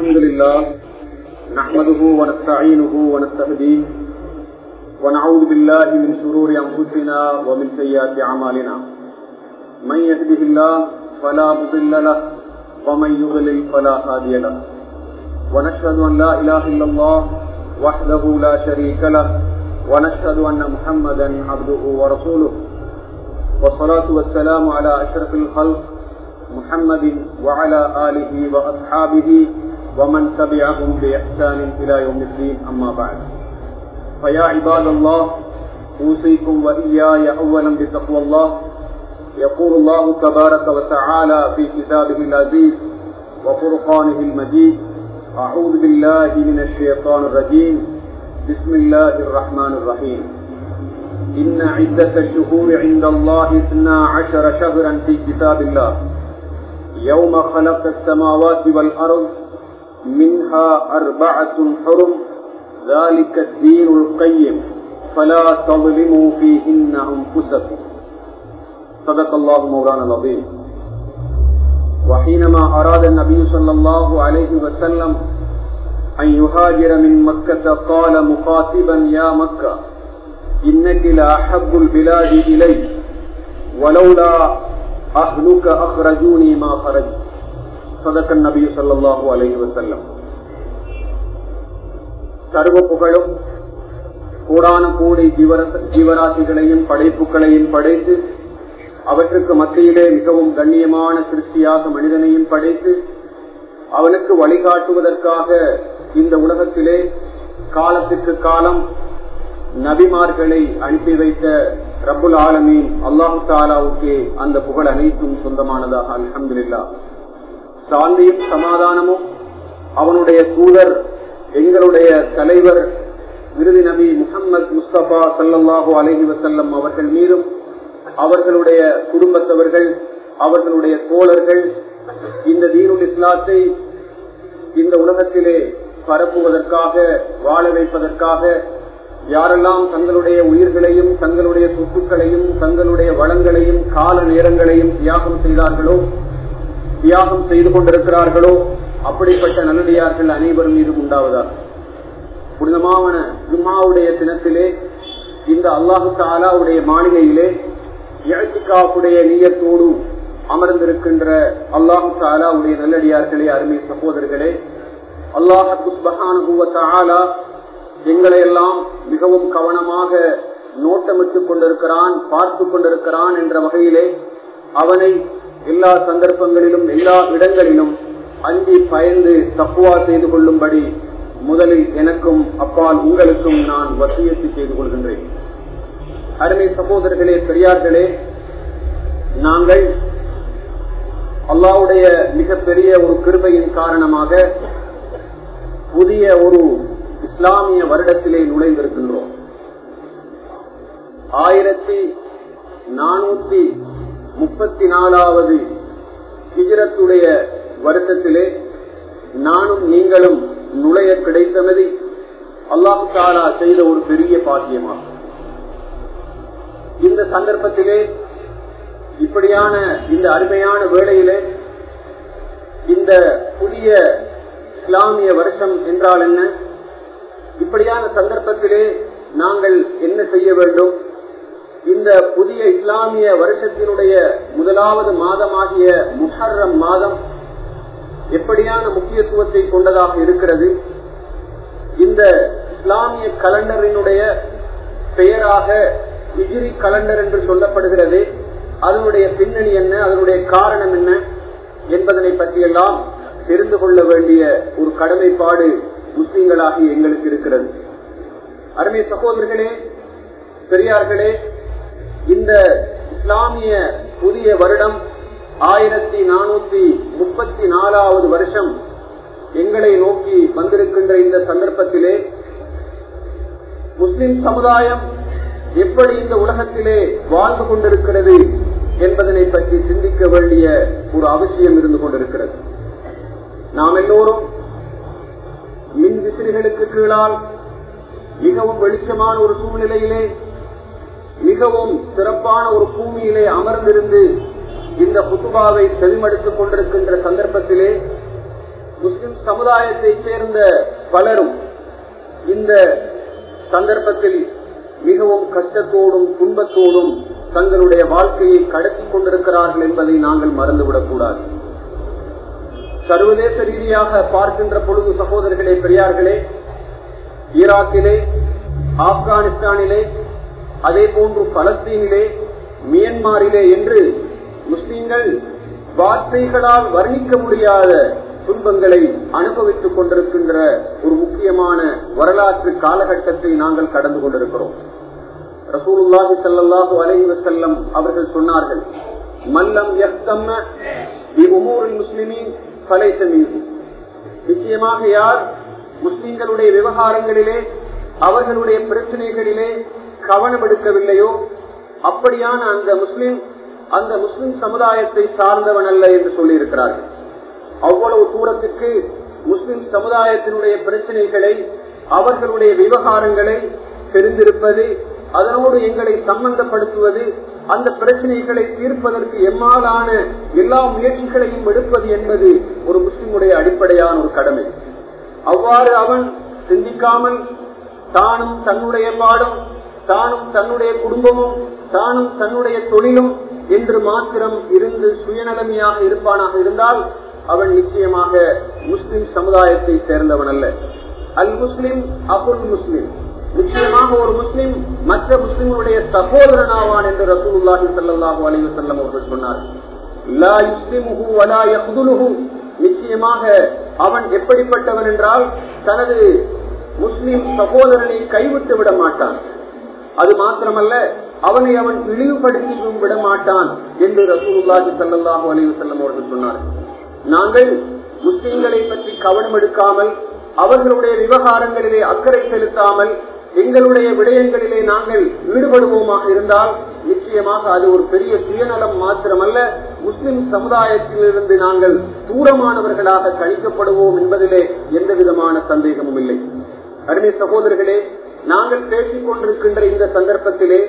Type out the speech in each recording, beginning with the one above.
الحمد لله نحمده ونستعينه ونستهديه ونعوذ بالله من شرور أنفسنا ومن سيئات أعمالنا. من يهده الله فلا مضل له ومن يضلل فلا هادي له. ونشهد أن لا إله إلا الله وحده لا شريك له. ونشهد أن محمدا عبده ورسوله. والصلاة والسلام على أشرف الخلق محمد وعلى آله وأصحابه ومن تبعهم بإحسان إلى يوم الدين أما بعد. فيا عباد الله أوصيكم وإياي أولا بتقوى الله. يقول الله تبارك وتعالى في كتابه العزيز وفرقانه المجيد أعوذ بالله من الشيطان الرجيم. بسم الله الرحمن الرحيم. إن عدة الشهور عند الله اثنا عشر شهرا في كتاب الله. يوم خلق السماوات والأرض منها أربعة حرم ذلك الدين القيم فلا تظلموا فيهن أنفسكم. صدق الله مولانا العظيم. وحينما أراد النبي صلى الله عليه وسلم أن يهاجر من مكة قال مخاطبا يا مكة إنك لأحب البلاد إلي ولولا أهلك أخرجوني ما خرجت. صدق النبي صلى الله عليه وسلم சர்வ புகழும் கூடான கூடி ஜீவராசிகளையும் படைப்புகளையும் படைத்து அவற்றுக்கு மத்தியிலே மிகவும் கண்ணியமான சிருஷ்டியாக மனிதனையும் படைத்து அவனுக்கு வழிகாட்டுவதற்காக இந்த உலகத்திலே காலத்திற்கு காலம் நபிமார்களை அனுப்பி வைத்த ரபுல் ஆலமீன் அல்லாஹு தாலாவுக்கே அந்த புகழ் அனைத்தும் சொந்தமானதாக அலமதுல்லா சாந்தியும் சமாதானமும் அவனுடைய தூதர் எங்களுடைய தலைவர் விருது நபி முகமது முஸ்தபா சல்லாஹூ அலஹி வசல்லம் அவர்கள் மீதும் அவர்களுடைய குடும்பத்தவர்கள் அவர்களுடைய தோழர்கள் இந்த தீனுல் இஸ்லாத்தை இந்த உலகத்திலே பரப்புவதற்காக வாழ வைப்பதற்காக யாரெல்லாம் தங்களுடைய உயிர்களையும் தங்களுடைய சொத்துக்களையும் தங்களுடைய வளங்களையும் கால நேரங்களையும் தியாகம் செய்தார்களோ தியாகம் செய்து கொண்டிருக்கிறார்களோ அப்படிப்பட்ட நல்லடியார்கள் அனைவரும் மீது உண்டாவதாக புனிதமான ஜும்மாவுடைய தினத்திலே இந்த அல்லாஹு தாலாவுடைய மாளிகையிலே இழச்சிக்காப்புடைய நீயத்தோடு அமர்ந்திருக்கின்ற அல்லாஹு தாலாவுடைய நல்லடியார்களே அருமை சகோதரர்களே அல்லாஹு எங்களை எல்லாம் மிகவும் கவனமாக நோட்டமிட்டுக் கொண்டிருக்கிறான் பார்த்து கொண்டிருக்கிறான் என்ற வகையிலே அவனை எல்லா சந்தர்ப்பங்களிலும் எல்லா இடங்களிலும் அஞ்சி பயந்து தப்புவா செய்து கொள்ளும்படி முதலில் எனக்கும் அப்பால் உங்களுக்கும் நான் வசியத்து செய்து கொள்கின்றேன். அருமை சகோதரர்களே பெரியார்களே நாங்கள் அல்லாவுடைய மிகப்பெரிய ஒரு கிருபையின் காரணமாக புதிய ஒரு இஸ்லாமிய வருடத்திலே நுழைந்திருக்கின்றோம். ஆயிரத்தி நானூத்தி முப்பத்தி நாலாவது ஹிஜரத்துடைய வருஷத்திலே நானும் நீங்களும் நுழைய கிடைத்தமதி அல்லாஹு தாலா செய்த ஒரு பெரிய பாக்கியமாகும். இந்த சந்தர்ப்பத்திலே இப்படியான இந்த அருமையான வேளையிலே இந்த புதிய இஸ்லாமிய வருஷம் என்றால் என்ன? இப்படியான சந்தர்ப்பத்திலே நாங்கள் என்ன செய்ய வேண்டும்? இந்த புதிய இஸ்லாமிய வருஷத்தினுடைய முதலாவது மாதமாகிய முஹர்ரம் மாதம் எப்படியான முக்கியத்துவத்தை கொண்டதாக இருக்கிறது? இந்த இஸ்லாமிய கலண்டரினுடைய பெயராக இஜிரி கலண்டர் என்று சொல்லப்படுகிறது. அதனுடைய பின்னணி என்ன? அதனுடைய காரணம் என்ன? என்பதனை பற்றியெல்லாம் தெரிந்து கொள்ள வேண்டிய ஒரு கடமைப்பாடு முஸ்லீம்களாகி எங்களுக்கு இருக்கிறது. அருமை சகோதரர்களே பெரியார்களே இந்த இஸ்லாமிய புதிய வருடம் ஆயிரத்தி நானூத்தி முப்பத்தி நாலாவது வருஷம் எங்களை நோக்கி வந்திருக்கின்ற இந்த சந்தர்ப்பத்திலே முஸ்லிம் சமுதாயம் எப்படி இந்த உலகத்திலே வாழ்ந்து கொண்டிருக்கிறது என்பதனை பற்றி சிந்திக்க வேண்டிய ஒரு அவசியம் இருந்து கொண்டிருக்கிறது. நாம் எல்லோரும் மின் விசிறிகளுக்கு கீழால் மிகவும் வெளிச்சமான ஒரு சூழ்நிலையிலே மிகவும் சிறப்பான ஒரு பூமியிலே அமர்ந்திருந்து இந்த புத்துபாவை செவிமடுத்துக் கொண்டிருக்கின்ற சந்தர்ப்பத்திலே முஸ்லிம் சமுதாயத்தை சேர்ந்த பலரும் இந்த சந்தர்ப்பத்தில் மிகவும் கஷ்டத்தோடும் துன்பத்தோடும் தங்களுடைய வாழ்க்கையை கடத்தி கொண்டிருக்கிறார்கள் என்பதை நாங்கள் மறந்துவிடக் கூடாது சர்வதேச ரீதியாக பார்க்கின்ற பொழுது சகோதரர்களே பெரியார்களே ஈராக்கிலே ஆப்கானிஸ்தானிலே அதே போன்று பலஸ்தீனிலே மியன்மாரிலே என்று முஸ்லீம்கள் வார்த்தைகளால் வர்ணிக்க முடியாத துன்பங்களை அனுபவித்துக் கொண்டிருக்கின்ற ஒரு முக்கியமான வரலாற்று காலகட்டத்தை நாங்கள் கடந்து கொண்டிருக்கிறோம். ரசூலுல்லாஹி ஸல்லல்லாஹு அலைஹி வஸல்லம் அவர்கள் சொன்னார்கள் மல்லம் யஹ்தம்ம பி உமூரில் முஸ்லிமீன் நிச்சயமாக யார் முஸ்லிம்களுடைய விவகாரங்களிலே அவர்களுடைய பிரச்சனைகளிலே கவனம் எடுக்கவில்லையோ அப்படியான அந்த முஸ்லிம் அந்த முஸ்லிம் சமுதாயத்தை சார்ந்தவன் அல்ல என்று சொல்லி இருக்கிறார்கள் அவ்வளவு தூரத்துக்கு முஸ்லிம் சமுதாயத்தினுடைய பிரச்சனைகளை அவர்களுடைய விவகாரங்களை தெரிந்திருப்பது அதனோடு எங்களை சம்பந்தப்படுத்துவது அந்த பிரச்சனைகளை தீர்ப்பதற்கு எம்மாலான எல்லா முயற்சிகளையும் எடுப்பது என்பது ஒரு முஸ்லிமுடைய அடிப்படையான ஒரு கடமை. அவ்வாறு அவன் சிந்திக்காமல் தானும் தன்னுடைய பாடும் தானும் தன்னுடைய குடும்பமும் தானும் தன்னுடைய தொழிலும் என்று மாத்திரம் இருந்து சுயநலமையாக இருப்பானாக இருந்தால் அவன் நிச்சயமாக முஸ்லிம் சமுதாயத்தை சேர்ந்தவன் அல்ல. அல் முஸ்லிம் அபுல் முஸ்லிம். நிச்சயமாக ஒரு முஸ்லிம் மற்ற முஸ்லிம்களுடைய சகோதரன் ஆவான் என்று ரசூலுல்லாஹி சல்லாஹூ அலைஹி வஸல்லம் அவர்கள் சொன்னார் நிச்சயமாக அவன் எப்படிப்பட்டவன் என்றால் தனது முஸ்லிம் சகோதரனை கைவிட்டு விட மாட்டான். அது மாத்திரமல்ல அவனை அவன் இழிவுபடுத்தியும் விட மாட்டான் என்று ரசூலுல்லாஹி ஸல்லல்லாஹு அலைஹி வஸல்லம் அவர்கள் சொன்னார். நாங்கள் முஸ்லிம்களை பற்றி கவனம் எடுக்காமல் அவர்களுடைய விவகாரங்களிலே அக்கறை செலுத்தாமல் எங்களுடைய விடயங்களிலே நாங்கள் ஈடுபடுவோமாக இருந்தால் நிச்சயமாக அது ஒரு பெரிய சுயநலம் மாத்திரமல்ல முஸ்லிம் சமுதாயத்திலிருந்து நாங்கள் தூரமானவர்களாக கழிக்கப்படுவோம் என்பதிலே எந்த விதமான சந்தேகமும் இல்லை. அருமை சகோதரர்களே நாங்கள் பேசிக் கொண்டிருக்கின்ற இந்த சந்தர்ப்பத்திலே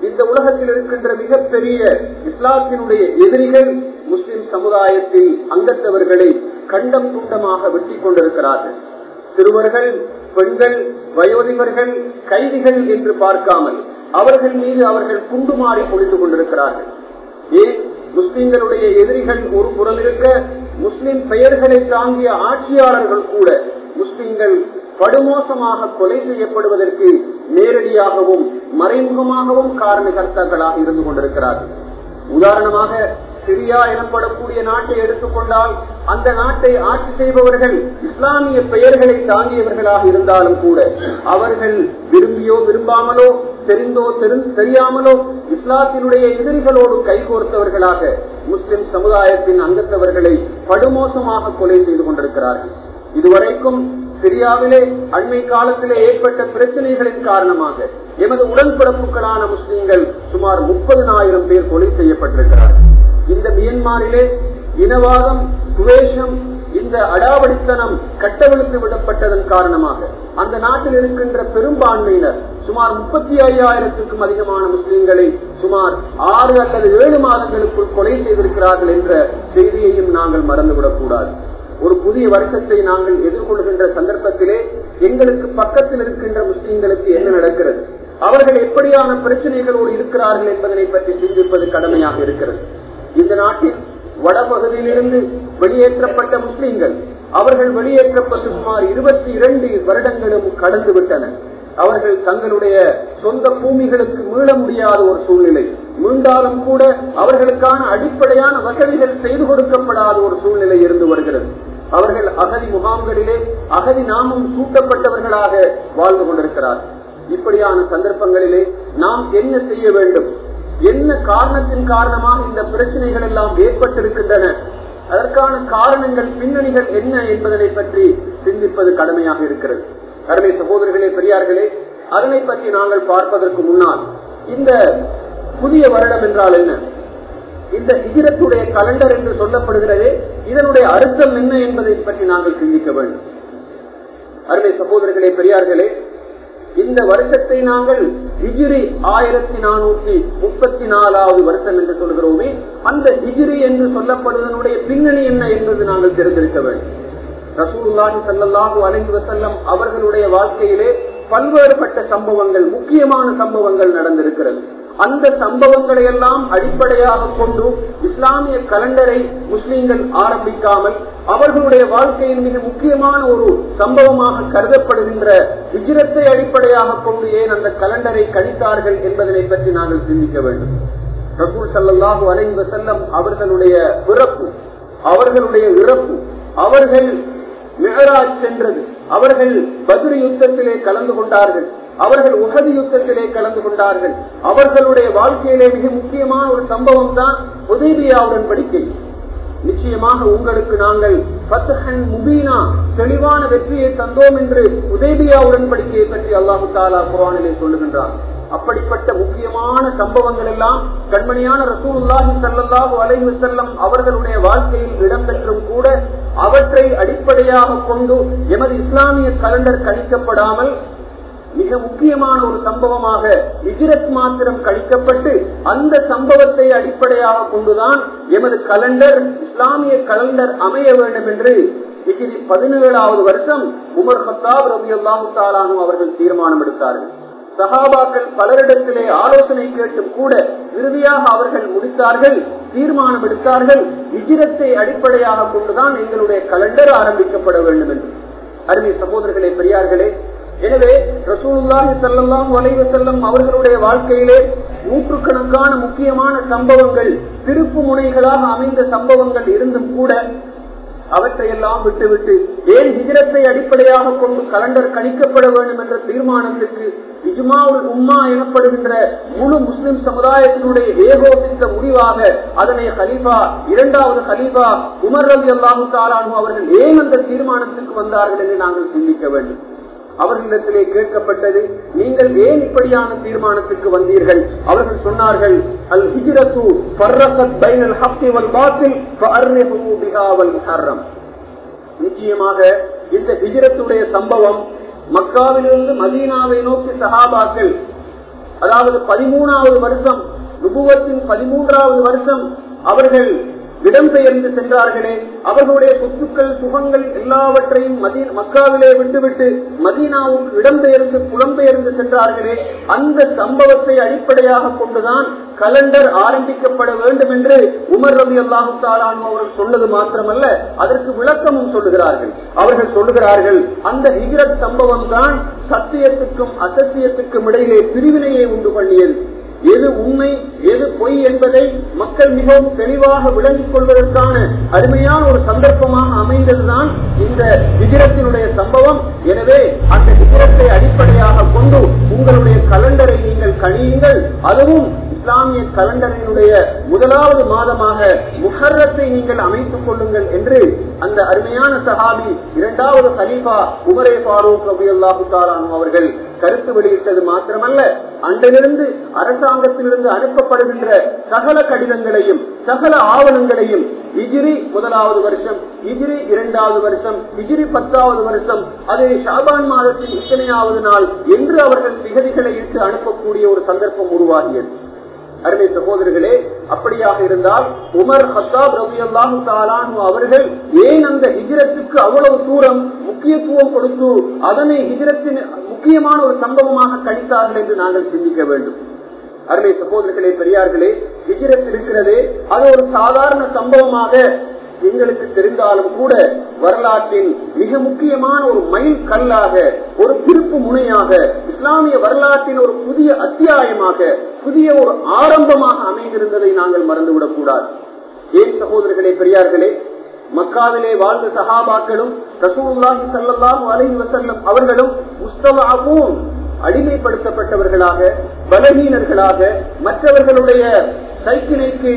இந்த உலகத்தில் இருக்கின்ற மிகப்பெரிய இஸ்லாத்தினுடைய எதிரிகள் முஸ்லிம் சமுதாயத்தில் அங்கத்தவர்களை கண்டம் துண்டமாக வெட்டி கொண்டிருக்கிறார்கள். சிறுவர்கள் பெண்கள் வயோதிபர்கள் கைதிகள் என்று பார்க்காமல் அவர்கள் மீது அவர்கள் குண்டுமாறி பொழிந்து கொண்டிருக்கிறார்கள். ஏன்? முஸ்லிம்களுடைய எதிரிகள் ஒரு புறம் இருக்க முஸ்லிம் பெயர்களை தாங்கிய ஆட்சியாளர்கள் கூட முஸ்லிம்கள் படுமோசமாக கொலை செய்யப்படுவதற்கு நேரடியாகவும் மறைமுகமாகவும் காரணகர்த்தாக்களாக இருந்து கொண்டிருக்கிறார்கள். உதாரணமாக சிரியா எனப்படக்கூடிய நாட்டை எடுத்துக்கொண்டால் அந்த நாட்டை ஆட்சி செய்பவர்கள் இஸ்லாமிய பெயர்களை தாங்கியவர்களாக இருந்தாலும் கூட அவர்கள் விரும்பியோ விரும்பாமலோ தெரிந்தோ தெரியாமலோ இஸ்லாத்தினுடைய எதிரிகளோடு கைகோர்த்தவர்களாக முஸ்லிம் சமுதாயத்தின் அங்கத்தவர்களை படுமோசமாக கொலை செய்து கொண்டிருக்கிறார்கள். இதுவரைக்கும் சிரியாவிலே அண்மை காலத்திலே ஏற்பட்ட பிரச்சனைகளின் காரணமாக எமது உடன்பிறப்புகளான முஸ்லிம்கள் சுமார் முப்பதினாயிரம் பேர் கொலை செய்யப்பட்டிருக்கிறார்கள். இந்த மியன்மாரிலே இனவாதம் துவேஷம் இந்த அடாவடித்தனம் கட்டவிழ்த்து விடப்பட்டதன் காரணமாக அந்த நாட்டில் இருக்கின்ற பெரும்பான்மையினர் சுமார் முப்பத்தி ஐயாயிரத்துக்கும் அதிகமான முஸ்லிம்களை சுமார் ஆறு அல்லது ஏழு மாதங்களுக்குள் கொலை செய்திருக்கிறார்கள் என்ற செய்தியையும் நாங்கள் மறந்துவிடக் கூடாது ஒரு புதிய வருஷத்தை நாங்கள் எதிர்கொள்கின்ற சந்தர்ப்பத்திலே எங்களுக்கு பக்கத்தில் இருக்கின்ற முஸ்லிம்களுக்கு என்ன நடக்கிறது? அவர்கள் எப்படியான பிரச்சனைகளோடு இருக்கிறார்கள் என்பதனை பற்றி சிந்திப்பது கடமையாக இருக்கிறது. இந்த நாட்டில் வடபகுதியிலிருந்து வெளியேற்றப்பட்ட முஸ்லிம்கள் அவர்கள் வெளியேற்றப்பட்டு சுமார் இருபத்தி இரண்டு வருடங்களும் கடந்து விட்டன. அவர்கள் தங்களுடைய சொந்த பூமிகளுக்கு மீள முடியாத ஒரு சூழ்நிலை. மீண்டாலும் கூட அவர்களுக்கான அடிப்படையான வசதிகள் செய்து கொடுக்கப்படாத ஒரு சூழ்நிலை இருந்து வருகிறது. அவர்கள் அகதி முகாம்களிலே அகதி நாமும் சூட்டப்பட்டவர்களாக வாழ்ந்து கொண்டிருக்கிறார்கள் இப்படியான சந்தர்ப்பங்களிலே நாம் என்ன செய்ய வேண்டும்? என்ன காரணத்தின் காரணமாக இந்த பிரச்சனைகள் எல்லாம் ஏற்பட்டிருக்கின்றன? அதற்கான காரணங்கள் பின்னணிகள் என்ன என்பதனை பற்றி சிந்திப்பது கடமையாக இருக்கிறது. அருமை சகோதரர்களே பெரியார்களே அதனை பற்றி நாங்கள் பார்ப்பதற்கு முன்னால் இந்த புதிய வருடம் என்றால் என்ன? இந்த ஹிஜரத்துடைய கலண்டர் என்று சொல்லப்படுகிறதே இதனுடைய அர்த்தம் என்ன என்பதை பற்றி நாங்கள் சிந்திக்க வேண்டும். அருமை சகோதரர்களே பெரியார்களே இந்த வருஷத்தை நாங்கள் ஹிஜிரி ஆயிரத்தி நானூற்றி முப்பத்தி நாலாவது வருஷம் என்று சொல்கிறோமே அந்த ஹிஜிரி என்று சொல்லப்படுவதனுடைய பின்னணி என்ன என்பது நாங்கள் தெரிந்திருக்க வேண்டும். ரசூல்லாஹி சல்லாஹூ அலைந்து வசல்லம் அவர்களுடைய வாழ்க்கையிலே பல்வேறுபட்ட சம்பவங்கள் முக்கியமான சம்பவங்கள் நடந்திருக்கிறது. அந்த சம்பவங்களை எல்லாம் அடிப்படையாக கொண்டு இஸ்லாமிய கலண்டரை முஸ்லீம்கள் ஆரம்பிக்காமல் அவர்களுடைய வாழ்க்கையின் மிக முக்கியமான ஒரு சம்பவமாக கருதப்படுகின்ற விஜயத்தை அடிப்படையாக கொண்டு ஏன் அந்த கலண்டரை கணித்தார்கள் என்பதனை பற்றி நாங்கள் சிந்திக்க வேண்டும். ரசூல் சல்லாஹு அலைந்த வசல்லம் அவர்களுடைய பிறப்பு அவர்களுடைய இறப்பு அவர்கள் மெஹராஜ் சென்றது அவர்கள் பதிரி யுத்தத்திலே கலந்து கொண்டார்கள். அவர்கள் உகதி யுத்தத்திலே கலந்து கொண்டார்கள். அவர்களுடைய வாழ்க்கையிலே மிக முக்கியமான ஒரு சம்பவம் தான் உதவியா உடன்படிக்கை நிச்சயமாக உங்களுக்கு நாங்கள் பத்தஹன் முபீனா தெளிவான வெற்றியை தந்தோம் என்று உதேபியா உடன்படிக்கையை பற்றி அல்லாஹு தாலா குரானிலே சொல்லுகின்றார். அப்படிப்பட்ட முக்கியமான சம்பவங்கள் எல்லாம் கண்மணியான ரசூல்லாஹி சல்லாஹு அலைஹி செல்லம் அவர்களுடைய வாழ்க்கையில் இடம்பெற்றும் கூட அவற்றை அடிப்படையாக கொண்டு எமது இஸ்லாமிய கலண்டர் கணிக்கப்படாமல் மிக முக்கியமான ஒரு சம்பவமாக இஜிரத் மாத்திரம் கழிக்கப்பட்டு அந்த சம்பவத்தை அடிப்படையாக கொண்டுதான் எமது கலண்டர் இஸ்லாமிய கலண்டர் அமைய வேண்டும் என்று இஜிரி பதினேழாவது வருஷம் உமர் ஹத்தாப் ரவி அல்லாஹு அவர்கள் தீர்மானம் எடுத்தார்கள். சகாபாக்கள் பலரிடத்திலே ஆலோசனை கேட்டும் கூட இறுதியாக அவர்கள் முடித்தார்கள் தீர்மானம் எடுத்தார்கள். இஜிரத்தை அடிப்படையாக கொண்டுதான் எங்களுடைய கலண்டர் ஆரம்பிக்கப்பட வேண்டும் என்று. அருமை சகோதரர்களே பெரியார்களே எனவே ரசூலுல்லாஹி ஸல்லல்லாஹு வளைவு செல்லும் அவர்களுடைய வாழ்க்கையிலே நூற்றுக்கணக்கான முக்கியமான சம்பவங்கள் திருப்பு முனைகளாக அமைந்த சம்பவங்கள் இருந்தும் கூட அவற்றையெல்லாம் விட்டுவிட்டு ஏன் விகிதத்தை அடிப்படையாக கொண்டு கலண்டர் கணிக்கப்பட வேண்டும் என்ற தீர்மானத்திற்கு இஜ்மாவுல் உம்மா எனப்படுகின்ற முழு முஸ்லிம் சமுதாயத்தினுடைய ஏகோபித்த முடிவாக அதனை ஹலீஃபா இரண்டாவது ஹலீஃபா உமர் ரவி அல்லாஹு தாலானு அவர்கள் ஏன் அந்த தீர்மானத்திற்கு வந்தார்கள் என்று நாங்கள் சிந்திக்க வேண்டும். அவர்களிடத்திலே கேட்கப்பட்டது. நீங்கள் ஏன் இப்படியான தீர்மானத்துக்கு வந்தீர்கள்? அவர்கள் சொன்னார்கள் அல் ஹிஜ்ரத்து ஃபர்ரகத் நிச்சயமாக இந்த ஹிஜிரத்துடைய சம்பவம் மக்காவிலிருந்து மதீனாவை நோக்கி சஹாபாக்கள் அதாவது பதிமூணாவது வருஷம் நுபுவத்தின் பதிமூன்றாவது வருஷம் அவர்கள் இடம்பெயர்ந்து சென்றார்களே அவர்களுடைய சொத்துக்கள் சுகங்கள் எல்லாவற்றையும் மக்காவிலே விட்டுவிட்டு மதீனாவும் இடம்பெயர்ந்து புலம்பெயர்ந்து சென்றார்களே அந்த சம்பவத்தை அடிப்படையாக கொண்டுதான் கலண்டர் ஆரம்பிக்கப்பட வேண்டும் என்று உமர் ரவி அல்லாஹு தாலான் அவர்கள் சொன்னது மாத்திரமல்ல அதற்கு விளக்கமும் சொல்லுகிறார்கள். அவர்கள் சொல்லுகிறார்கள் அந்த ஹிஜரத் சம்பவம் தான் சத்தியத்துக்கும் அசத்தியத்துக்கும் இடையிலே பிரிவினையை உண்டு பண்ணியது. எது உண்மை எது பொய் என்பதை மக்கள் மிகவும் தெளிவாக விளங்கிக் கொள்வதற்கான அருமையான ஒரு சந்தர்ப்பமாக அமைந்ததுதான் இந்த விஜயத்தினுடைய சம்பவம். எனவே அந்த விஜயத்தை அடிப்படையாக கொண்டு உங்களுடைய கலண்டரை நீங்கள் கணியுங்கள். அதுவும் இஸ்லாமிய கலண்டரினுடைய முதலாவது மாதமாக முஹர்ரத்தை நீங்கள் அமைத்துக் கொள்ளுங்கள் என்று அந்த அருமையான சஹாபி இரண்டாவது ஹலீஃபா உமரே பாரூக் அபி அல்லாஹு அவர்கள் கருத்து வெளியிட்டது மாத்திரமல்ல அன்றிலிருந்து அரசாங்கத்திலிருந்து அனுப்பப்படுகின்ற சகல கடிதங்களையும் சகல ஆவணங்களையும் இஜிரி முதலாவது வருஷம் இஜிரி இரண்டாவது வருஷம் இஜிரி பத்தாவது வருஷம் அது ஷாபான் மாதத்தின் இத்தனையாவது நாள் என்று அவர்கள் திகதிகளை இட்டு அனுப்பக்கூடிய ஒரு சந்தர்ப்பம் உருவாகியது. அருமை சகோதரர்களே அப்படியாக இருந்தால் உமர் ஹத்தாப் ரவி அல்லாஹு தாலானு அவர்கள் ஏன் அந்த ஹிஜரத்துக்கு அவ்வளவு தூரம் முக்கியத்துவம் கொடுத்து அதனை ஹிஜரத்தின் முக்கியமான ஒரு சம்பவமாக கழித்தார்கள் என்று நாங்கள் சிந்திக்க வேண்டும். அருமை சகோதரர்களே பெரியார்களே ஹிஜரத் இருக்கிறதே அது ஒரு சாதாரண சம்பவமாக எங்களுக்கு தெரிந்தாலும் கூட வரலாற்றின் மிக முக்கியமான ஒரு மைல் கல்லாக ஒரு திருப்பு முனையாக இஸ்லாமிய வரலாற்றின் ஒரு புதிய அத்தியாயமாக புதிய ஒரு ஆரம்பமாக அமைந்திருந்ததை நாங்கள் மறந்துவிடக் கூடாது. ஏன் சகோதரர்களே பெரியார்களே? மக்காவிலே வாழ்ந்த சகாபாக்களும் ரசூல்லாஹி சல்லாஹூ அலஹி வசல்லம் அவர்களும் முஸ்தவாவும் அடிமைப்படுத்தப்பட்டவர்களாக பலகீனர்களாக மற்றவர்களுடைய சைக்கிளைக்கு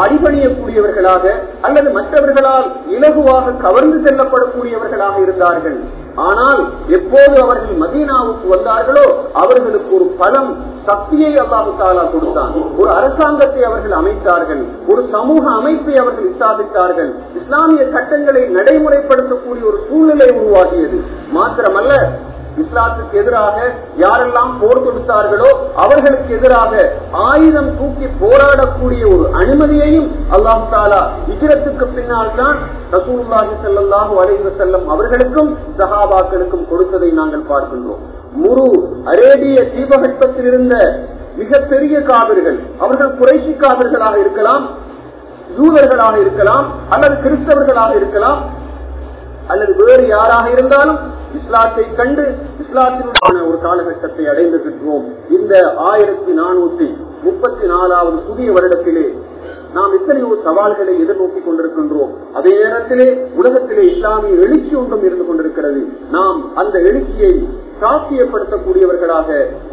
அடிபணியக்கூடியவர்களாக அல்லது மற்றவர்களால் இலகுவாக கவர்ந்து செல்லப்படக்கூடியவர்களாக இருந்தார்கள். ஆனால் எப்போது அவர்கள் மதீனாவுக்கு வந்தார்களோ அவர்களுக்கு ஒரு பலம் சக்தியை அல்லாஹு தாலா கொடுத்தான். ஒரு அரசாங்கத்தை அவர்கள் அமைத்தார்கள். ஒரு சமூக அமைப்பை அவர்கள் ஸ்தாபித்தார்கள். இஸ்லாமிய சட்டங்களை நடைமுறைப்படுத்தக்கூடிய ஒரு சூழ்நிலை உருவாகியது. மாத்திரமல்ல இஸ்லாத்துக்கு எதிராக யாரெல்லாம் போர் தொடுத்தார்களோ அவர்களுக்கு எதிராக ஆயுதம் தூக்கி போராடக்கூடிய ஒரு அனுமதியையும் அல்லாஹ் தாலா இக்கிரத்துக்கு பின்னால் தான் ரசூல்லாஹி செல்லல்லாஹு அலைவ செல்லம் அவர்களுக்கும் சஹாபாக்களுக்கும் கொடுத்ததை நாங்கள் பார்க்கின்றோம். முரு அரேபிய தீபகற்பத்தில் இருந்த மிகப்பெரிய காவிர்கள் அவர்கள் குறைசி காவிர்களாக இருக்கலாம் யூதர்களாக இருக்கலாம் அல்லது கிறிஸ்தவர்களாக இருக்கலாம் அல்லது வேறு யாராக இருந்தாலும் இஸ்லாத்தை கண்டு இஸ்லாத்தினுடைய ஒரு காலகட்டத்தை அடைந்திருக்கிறோம் இந்த ஆயிரத்தி நானூத்தி முப்பத்தி நாலாவது புதிய வருடத்திலே நாம் எத்தனையோ சவால்களை எதிர்நோக்கி கொண்டிருக்கின்றோம். அதே நேரத்திலே உலகத்திலே இஸ்லாமிய எழுச்சி ஒன்றும் இருந்து கொண்டிருக்கிறது. நாம் அந்த எழுச்சியை சாத்தியப்படுத்தக்கூடியவர்களாக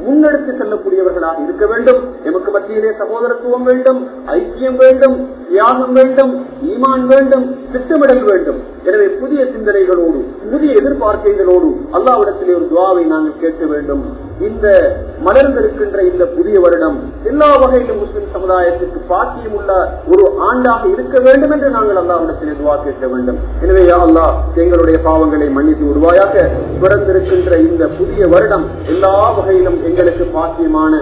முன்னெடுத்து செல்லக்கூடியவர்களாக இருக்க வேண்டும். எமக்கு மத்தியிலே சகோதரத்துவம் வேண்டும் ஐக்கியம் வேண்டும் தியாகம் வேண்டும் ஈமான் வேண்டும் திட்டமிடல் வேண்டும். எனவே புதிய சிந்தனைகளோடு புதிய செய்தலோடு அல்லாவிடத்திலே ஒரு துவாவை நாங்கள் கேட்க வேண்டும். இந்த மலர்ந்திருக்கின்ற இந்த புதிய வருடம் எல்லா வகையிலும் முஸ்லிம் சமுதாயத்திற்கு பாக்கியம் உள்ள ஒரு ஆண்டாக இருக்க வேண்டும் என்று நாங்கள் அல்லாவிடத்திலே துவா கேட்க வேண்டும். எனவே அல்லா எங்களுடைய பாவங்களை மன்னித்து உருவாயாக பிறந்திருக்கின்ற இந்த புதிய வருடம் எல்லா வகையிலும் எங்களுக்கு பாக்கியமான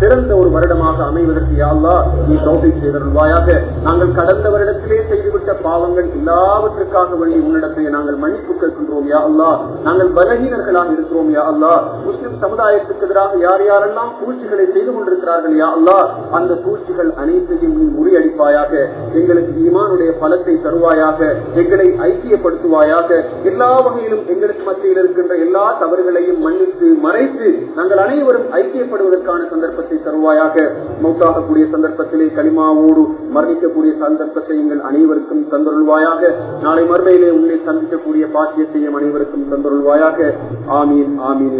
சிறந்த ஒரு வருடமாக அமைவதற்கு யாழ்லா நீ தௌபை செய்தருள்வாயாக நாங்கள் கடந்த வருடத்திலே செய்துவிட்ட பாவங்கள் எல்லாவற்றுக்காக வழி உன்னிடத்தை நாங்கள் மன்னிப்பு கேட்கின்றோம் யா அல்லா நாங்கள் பலகீனர்களாக இருக்கிறோம் யா அல்லா முஸ்லிம் சமுதாயத்துக்கு எதிராக யார் யாரெல்லாம் சூழ்ச்சிகளை செய்து கொண்டிருக்கிறார்கள் யா அல்லா அந்த சூழ்ச்சிகள் அனைத்தையும் நீ முறியடிப்பாயாக. எங்களுக்கு ஈமானுடைய பலத்தை தருவாயாக. எங்களை ஐக்கியப்படுத்துவாயாக. எல்லா வகையிலும் எங்களுக்கு மத்தியில் இருக்கின்ற எல்லா தவறுகளையும் மன்னித்து மறைத்து நாங்கள் அனைவரும் ஐக்கியப்படுவதற்கான சந்தர்ப்பத்தை சந்தர்ப்பத்தை தருவாயாக மௌத்தாகக்கூடிய சந்தர்ப்பத்திலே களிமாவோடு மரணிக்கக்கூடிய சந்தர்ப்பத்தை எங்கள் அனைவருக்கும் தந்தருள்வாயாக. நாளை மறுமையிலே உன்னை சந்திக்கக்கூடிய பாக்கியத்தையும் அனைவருக்கும் தந்தருள்வாயாக. ஆமீன் ஆமீன்.